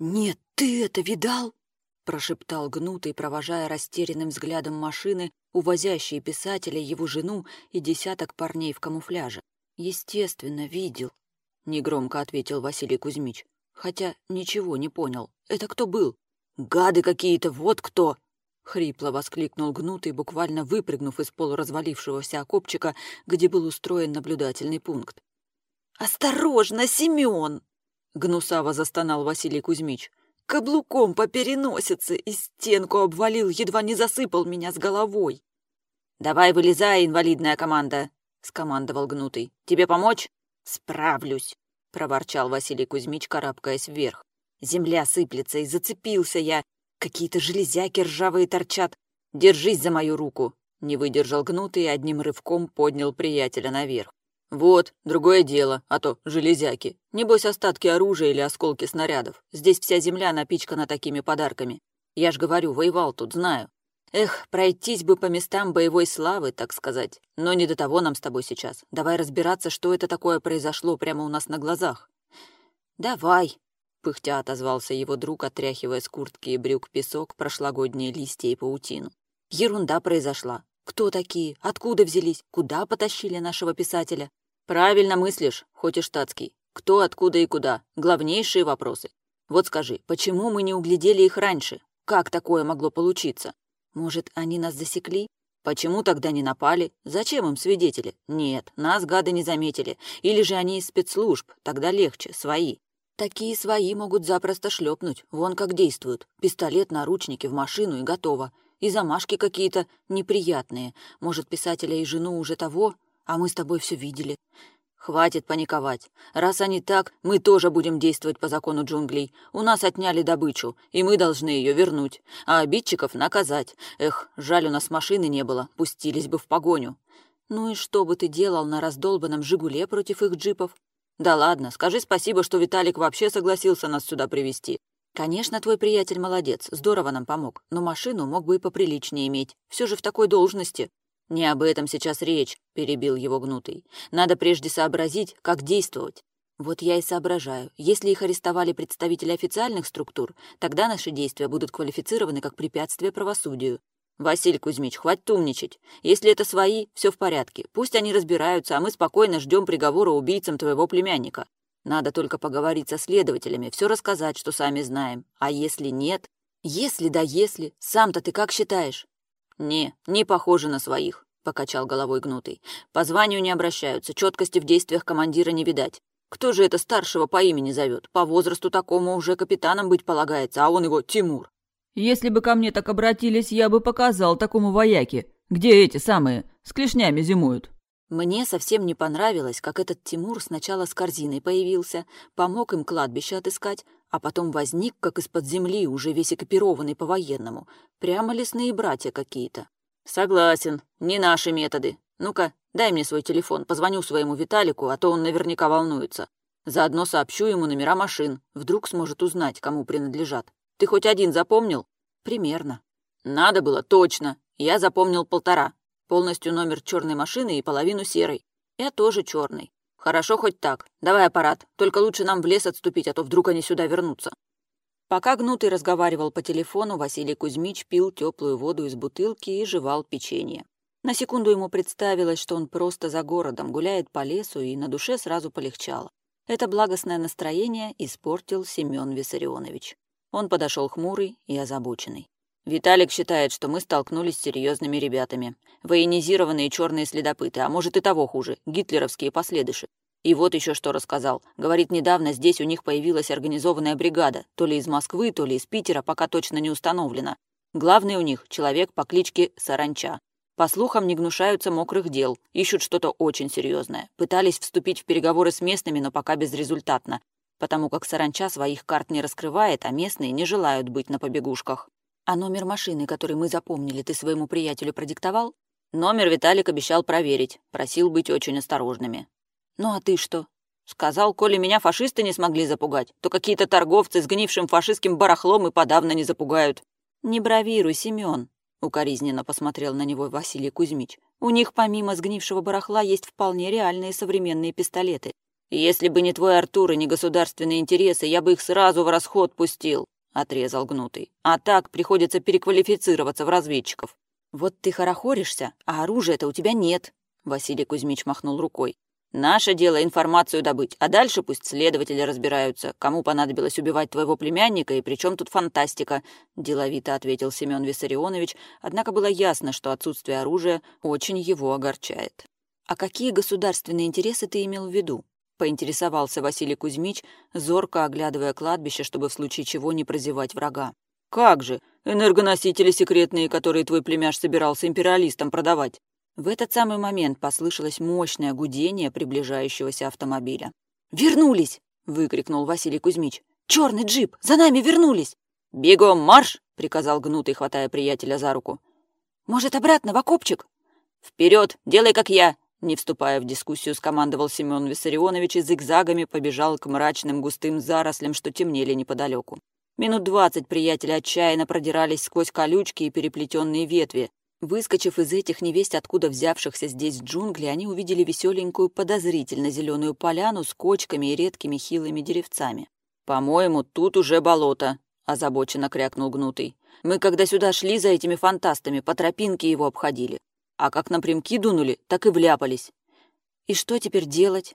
«Нет, ты это видал?» — прошептал гнутый, провожая растерянным взглядом машины, увозящие писателя, его жену и десяток парней в камуфляже. «Естественно, видел», — негромко ответил Василий Кузьмич. Хотя ничего не понял. Это кто был? «Гады какие-то, вот кто!» — хрипло воскликнул гнутый, буквально выпрыгнув из полуразвалившегося окопчика, где был устроен наблюдательный пункт. «Осторожно, Семен!» — гнусаво застонал Василий Кузьмич. «Каблуком по переносице и стенку обвалил, едва не засыпал меня с головой». «Давай вылезай, инвалидная команда!» — скомандовал гнутый. «Тебе помочь?» «Справлюсь!» — проворчал Василий Кузьмич, карабкаясь вверх. «Земля сыплется, и зацепился я. Какие-то железяки ржавые торчат. Держись за мою руку!» Не выдержал гнутый и одним рывком поднял приятеля наверх. «Вот, другое дело, а то железяки. Небось, остатки оружия или осколки снарядов. Здесь вся земля напичкана такими подарками. Я ж говорю, воевал тут, знаю. Эх, пройтись бы по местам боевой славы, так сказать. Но не до того нам с тобой сейчас. Давай разбираться, что это такое произошло прямо у нас на глазах». «Давай», — пыхтя отозвался его друг, отряхивая с куртки и брюк песок, прошлогодние листья и паутину. «Ерунда произошла. Кто такие? Откуда взялись? Куда потащили нашего писателя? Правильно мыслишь, хоть и штатский. Кто, откуда и куда? Главнейшие вопросы. Вот скажи, почему мы не углядели их раньше? Как такое могло получиться? Может, они нас засекли? Почему тогда не напали? Зачем им свидетели? Нет, нас гады не заметили. Или же они из спецслужб, тогда легче, свои. Такие свои могут запросто шлепнуть. Вон как действуют. Пистолет, наручники в машину и готово. И замашки какие-то неприятные. Может, писателя и жену уже того? А мы с тобой все видели. Хватит паниковать. Раз они так, мы тоже будем действовать по закону джунглей. У нас отняли добычу, и мы должны ее вернуть. А обидчиков наказать. Эх, жаль, у нас машины не было, пустились бы в погоню. Ну и что бы ты делал на раздолбанном «Жигуле» против их джипов? Да ладно, скажи спасибо, что Виталик вообще согласился нас сюда привести. Конечно, твой приятель молодец, здорово нам помог, но машину мог бы и поприличнее иметь. Все же в такой должности. «Не об этом сейчас речь», — перебил его гнутый. «Надо прежде сообразить, как действовать». «Вот я и соображаю. Если их арестовали представители официальных структур, тогда наши действия будут квалифицированы как препятствие правосудию. Василий Кузьмич, хватит умничать. Если это свои, все в порядке. Пусть они разбираются, а мы спокойно ждем приговора убийцам твоего племянника. Надо только поговорить со следователями, все рассказать, что сами знаем. А если нет? Если да если. Сам-то ты как считаешь? «Не, не похоже на своих», — покачал головой гнутый. «По званию не обращаются, четкости в действиях командира не видать. Кто же это старшего по имени зовет? По возрасту такому уже капитаном быть полагается, а он его Тимур». «Если бы ко мне так обратились, я бы показал такому вояке, где эти самые с клешнями зимуют». Мне совсем не понравилось, как этот Тимур сначала с корзиной появился, помог им кладбище отыскать, а потом возник, как из-под земли, уже весь экипированный по-военному. Прямо лесные братья какие-то. «Согласен, не наши методы. Ну-ка, дай мне свой телефон, позвоню своему Виталику, а то он наверняка волнуется. Заодно сообщу ему номера машин. Вдруг сможет узнать, кому принадлежат. Ты хоть один запомнил?» «Примерно». «Надо было, точно. Я запомнил полтора. Полностью номер черной машины и половину серой. Я тоже черный. «Хорошо хоть так. Давай аппарат. Только лучше нам в лес отступить, а то вдруг они сюда вернутся». Пока Гнутый разговаривал по телефону, Василий Кузьмич пил теплую воду из бутылки и жевал печенье. На секунду ему представилось, что он просто за городом гуляет по лесу, и на душе сразу полегчало. Это благостное настроение испортил Семен Виссарионович. Он подошел хмурый и озабоченный. «Виталик считает, что мы столкнулись с серьезными ребятами. Военизированные черные следопыты, а может и того хуже, гитлеровские последыши. И вот еще что рассказал. Говорит, недавно здесь у них появилась организованная бригада, то ли из Москвы, то ли из Питера, пока точно не установлено. Главный у них человек по кличке Саранча. По слухам, не гнушаются мокрых дел, ищут что-то очень серьезное. Пытались вступить в переговоры с местными, но пока безрезультатно, потому как Саранча своих карт не раскрывает, а местные не желают быть на побегушках. А номер машины, который мы запомнили, ты своему приятелю продиктовал? Номер Виталик обещал проверить, просил быть очень осторожными. Ну а ты что? Сказал, коли меня фашисты не смогли запугать, то какие-то торговцы с гнившим фашистским барахлом и подавно не запугают. Не бравируй, Семён, укоризненно посмотрел на него Василий Кузьмич. У них помимо сгнившего барахла есть вполне реальные современные пистолеты. Если бы не твой Артур и не государственные интересы, я бы их сразу в расход пустил, отрезал гнутый. А так приходится переквалифицироваться в разведчиков. Вот ты хорохоришься, а оружия-то у тебя нет, Василий Кузьмич махнул рукой. Наше дело информацию добыть, а дальше пусть следователи разбираются, кому понадобилось убивать твоего племянника и при чем тут фантастика, деловито ответил Семен Виссарионович, однако было ясно, что отсутствие оружия очень его огорчает. А какие государственные интересы ты имел в виду? Поинтересовался Василий Кузьмич, зорко оглядывая кладбище, чтобы в случае чего не прозевать врага. «Как же! Энергоносители секретные, которые твой племяш собирался империалистам продавать!» В этот самый момент послышалось мощное гудение приближающегося автомобиля. «Вернулись!» — выкрикнул Василий Кузьмич. «Черный джип! За нами вернулись!» «Бегом марш!» — приказал гнутый, хватая приятеля за руку. «Может, обратно, в окопчик?» «Вперед! Делай, как я!» Не вступая в дискуссию, скомандовал Семен Виссарионович и зигзагами побежал к мрачным густым зарослям, что темнели неподалеку. Минут двадцать приятели отчаянно продирались сквозь колючки и переплетенные ветви. Выскочив из этих невесть откуда взявшихся здесь джунглей, они увидели веселенькую подозрительно зеленую поляну с кочками и редкими хилыми деревцами. «По-моему, тут уже болото», — озабоченно крякнул Гнутый. «Мы, когда сюда шли за этими фантастами, по тропинке его обходили а как напрямки дунули, так и вляпались. И что теперь делать?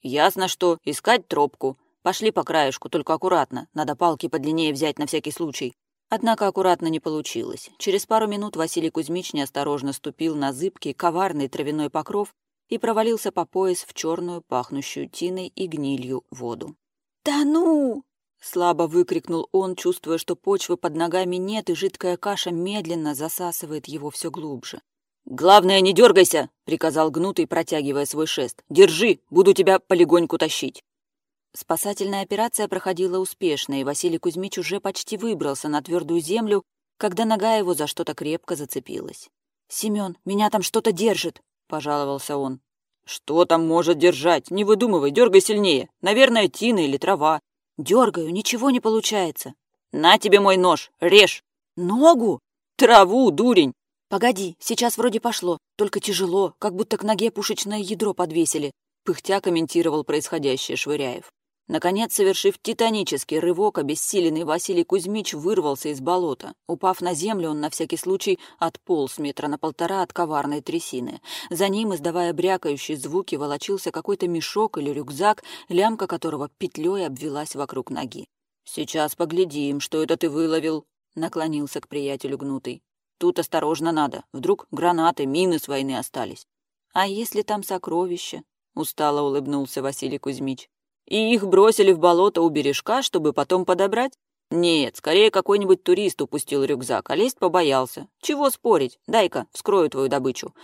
Ясно, что искать тропку. Пошли по краешку, только аккуратно. Надо палки подлиннее взять на всякий случай. Однако аккуратно не получилось. Через пару минут Василий Кузьмич неосторожно ступил на зыбкий, коварный травяной покров и провалился по пояс в черную, пахнущую тиной и гнилью воду. «Да ну!» — слабо выкрикнул он, чувствуя, что почвы под ногами нет, и жидкая каша медленно засасывает его все глубже. «Главное, не дергайся!» — приказал Гнутый, протягивая свой шест. «Держи, буду тебя полегоньку тащить!» Спасательная операция проходила успешно, и Василий Кузьмич уже почти выбрался на твердую землю, когда нога его за что-то крепко зацепилась. «Семен, меня там что-то держит!» — пожаловался он. «Что там может держать? Не выдумывай, дергай сильнее. Наверное, тина или трава». «Дергаю, ничего не получается». «На тебе мой нож, режь!» «Ногу?» «Траву, дурень!» «Погоди, сейчас вроде пошло, только тяжело, как будто к ноге пушечное ядро подвесили», пыхтя комментировал происходящее Швыряев. Наконец, совершив титанический рывок, обессиленный Василий Кузьмич вырвался из болота. Упав на землю, он на всякий случай отполз метра на полтора от коварной трясины. За ним, издавая брякающие звуки, волочился какой-то мешок или рюкзак, лямка которого петлей обвелась вокруг ноги. «Сейчас поглядим, что это ты выловил», — наклонился к приятелю гнутый. Тут осторожно надо. Вдруг гранаты, мины с войны остались. А если там сокровища? Устало улыбнулся Василий Кузьмич. И их бросили в болото у бережка, чтобы потом подобрать? Нет, скорее какой-нибудь турист упустил рюкзак, а лезть побоялся. Чего спорить? Дай-ка, вскрою твою добычу.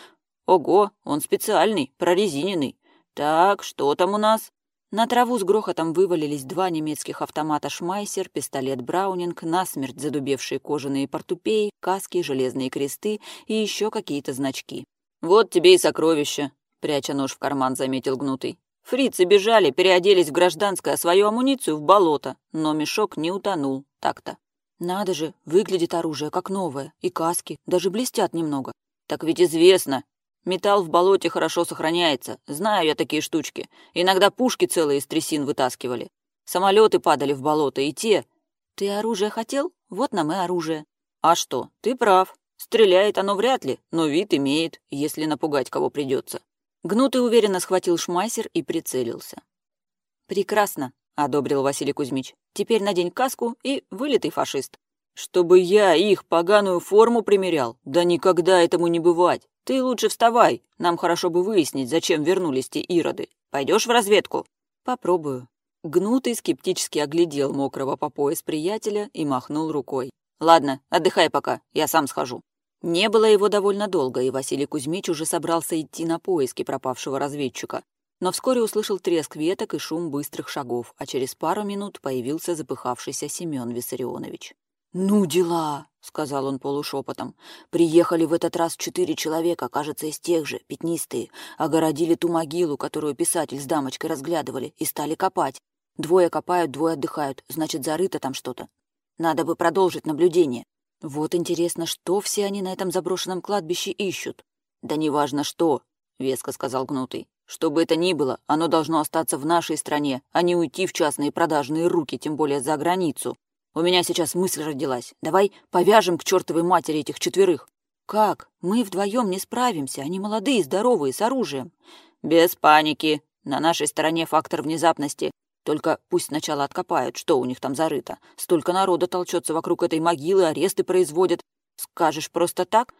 Ого, он специальный, прорезиненный. Так, что там у нас? На траву с грохотом вывалились два немецких автомата «Шмайсер», пистолет «Браунинг», насмерть задубевшие кожаные портупеи, каски, железные кресты и еще какие-то значки. «Вот тебе и сокровища», — пряча нож в карман, заметил гнутый. Фрицы бежали, переоделись в гражданское, а свою амуницию в болото, но мешок не утонул так-то. Надо же, выглядит оружие как новое, и каски, даже блестят немного. Так ведь известно, Металл в болоте хорошо сохраняется. Знаю я такие штучки. Иногда пушки целые из трясин вытаскивали. Самолеты падали в болото, и те... Ты оружие хотел? Вот нам и оружие. А что, ты прав. Стреляет оно вряд ли, но вид имеет, если напугать кого придется. Гнутый уверенно схватил шмайсер и прицелился. «Прекрасно», — одобрил Василий Кузьмич. «Теперь надень каску и вылитый фашист». «Чтобы я их поганую форму примерял? Да никогда этому не бывать. «Ты лучше вставай. Нам хорошо бы выяснить, зачем вернулись те ироды. Пойдешь в разведку?» «Попробую». Гнутый скептически оглядел мокрого по пояс приятеля и махнул рукой. «Ладно, отдыхай пока, я сам схожу». Не было его довольно долго, и Василий Кузьмич уже собрался идти на поиски пропавшего разведчика. Но вскоре услышал треск веток и шум быстрых шагов, а через пару минут появился запыхавшийся Семен Виссарионович. «Ну дела!» — сказал он полушепотом. «Приехали в этот раз четыре человека, кажется, из тех же, пятнистые, огородили ту могилу, которую писатель с дамочкой разглядывали, и стали копать. Двое копают, двое отдыхают, значит, зарыто там что-то. Надо бы продолжить наблюдение. Вот интересно, что все они на этом заброшенном кладбище ищут? Да неважно что. — веско сказал Гнутый. «Что бы это ни было, оно должно остаться в нашей стране, а не уйти в частные продажные руки, тем более за границу. У меня сейчас мысль родилась. Давай повяжем к чертовой матери этих четверых». «Как? Мы вдвоем не справимся, они молодые, здоровые, с оружием». «Без паники. На нашей стороне фактор внезапности. Только пусть сначала откопают, что у них там зарыто. Столько народа толчется вокруг этой могилы, аресты производят. Скажешь просто так?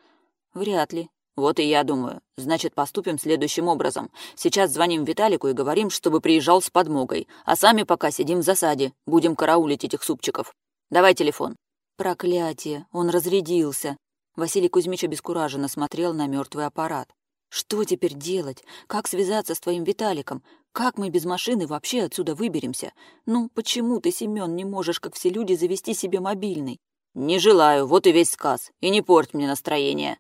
Вряд ли. Вот и я думаю. Значит, поступим следующим образом. Сейчас звоним Виталику и говорим, чтобы приезжал с подмогой. А сами пока сидим в засаде. Будем караулить этих супчиков. Давай телефон. Проклятие. Он разрядился. Василий Кузьмич обескураженно смотрел на мертвый аппарат. Что теперь делать? Как связаться с твоим Виталиком? Как мы без машины вообще отсюда выберемся? Ну, почему ты, Семён, не можешь, как все люди, завести себе мобильный? Не желаю, вот и весь сказ. И не порть мне настроение.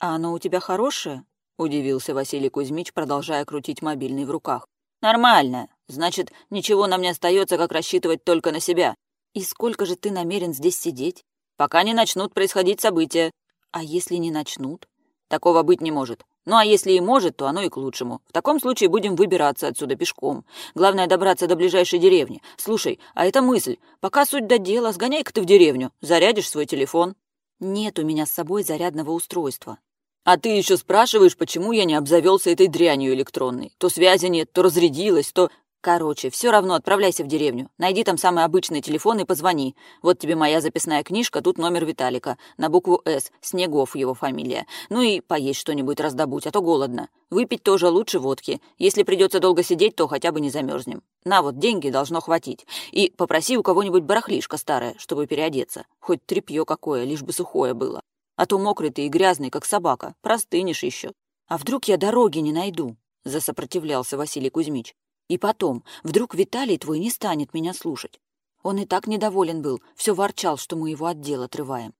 А оно у тебя хорошее? Удивился Василий Кузьмич, продолжая крутить мобильный в руках. Нормально. Значит, ничего нам не остается, как рассчитывать только на себя. И сколько же ты намерен здесь сидеть? Пока не начнут происходить события. А если не начнут? Такого быть не может. Ну а если и может, то оно и к лучшему. В таком случае будем выбираться отсюда пешком. Главное добраться до ближайшей деревни. Слушай, а это мысль. Пока суть до дела, сгоняй-ка ты в деревню. Зарядишь свой телефон. Нет у меня с собой зарядного устройства. А ты еще спрашиваешь, почему я не обзавелся этой дрянью электронной. То связи нет, то разрядилась, то... Короче, все равно отправляйся в деревню. Найди там самый обычный телефон и позвони. Вот тебе моя записная книжка, тут номер Виталика. На букву «С», Снегов его фамилия. Ну и поесть что-нибудь раздобудь, а то голодно. Выпить тоже лучше водки. Если придется долго сидеть, то хотя бы не замерзнем. На вот, деньги должно хватить. И попроси у кого-нибудь барахлишко старое, чтобы переодеться. Хоть тряпье какое, лишь бы сухое было. А то мокрый ты и грязный, как собака. Простынешь еще. А вдруг я дороги не найду? Засопротивлялся Василий Кузьмич. И потом, вдруг Виталий твой не станет меня слушать. Он и так недоволен был, все ворчал, что мы его от дел отрываем.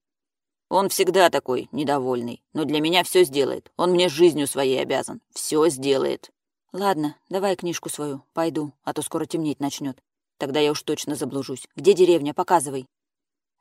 Он всегда такой, недовольный, но для меня все сделает. Он мне жизнью своей обязан. Все сделает. Ладно, давай книжку свою, пойду, а то скоро темнеть начнет. Тогда я уж точно заблужусь. Где деревня? Показывай.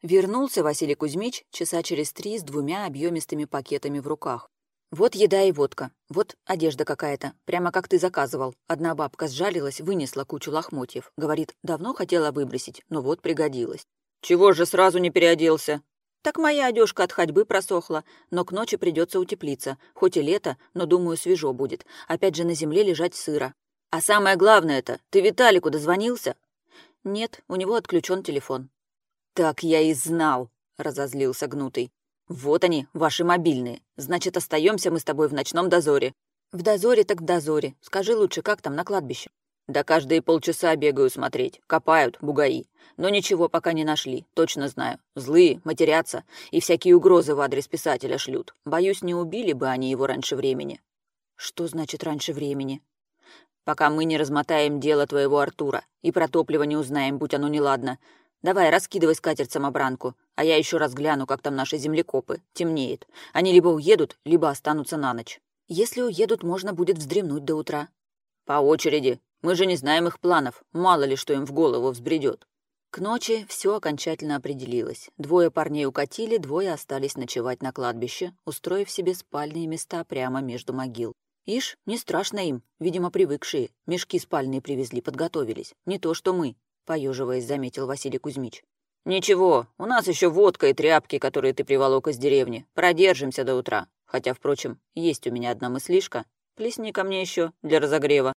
Вернулся Василий Кузьмич часа через три с двумя объемистыми пакетами в руках. Вот еда и водка, вот одежда какая-то, прямо как ты заказывал. Одна бабка сжалилась, вынесла кучу лохмотьев. Говорит, давно хотела выбросить, но вот пригодилась. Чего же сразу не переоделся? Так моя одежка от ходьбы просохла, но к ночи придется утеплиться. Хоть и лето, но, думаю, свежо будет. Опять же на земле лежать сыро. А самое главное это, ты Виталику дозвонился? Нет, у него отключен телефон. Так я и знал, разозлился Гнутый. «Вот они, ваши мобильные. Значит, остаемся мы с тобой в ночном дозоре». «В дозоре так в дозоре. Скажи лучше, как там на кладбище?» «Да каждые полчаса бегаю смотреть. Копают, бугаи. Но ничего пока не нашли, точно знаю. Злые, матерятся и всякие угрозы в адрес писателя шлют. Боюсь, не убили бы они его раньше времени». «Что значит раньше времени?» «Пока мы не размотаем дело твоего Артура и про топливо не узнаем, будь оно неладно. Давай, раскидывай скатерть самобранку, а я еще раз гляну, как там наши землекопы. Темнеет. Они либо уедут, либо останутся на ночь. Если уедут, можно будет вздремнуть до утра. По очереди. Мы же не знаем их планов. Мало ли, что им в голову взбредет. К ночи все окончательно определилось. Двое парней укатили, двое остались ночевать на кладбище, устроив себе спальные места прямо между могил. Ишь, не страшно им, видимо, привыкшие. Мешки спальные привезли, подготовились. Не то, что мы поеживаясь, заметил Василий Кузьмич. «Ничего, у нас еще водка и тряпки, которые ты приволок из деревни. Продержимся до утра. Хотя, впрочем, есть у меня одна мыслишка. Плесни ко мне еще для разогрева».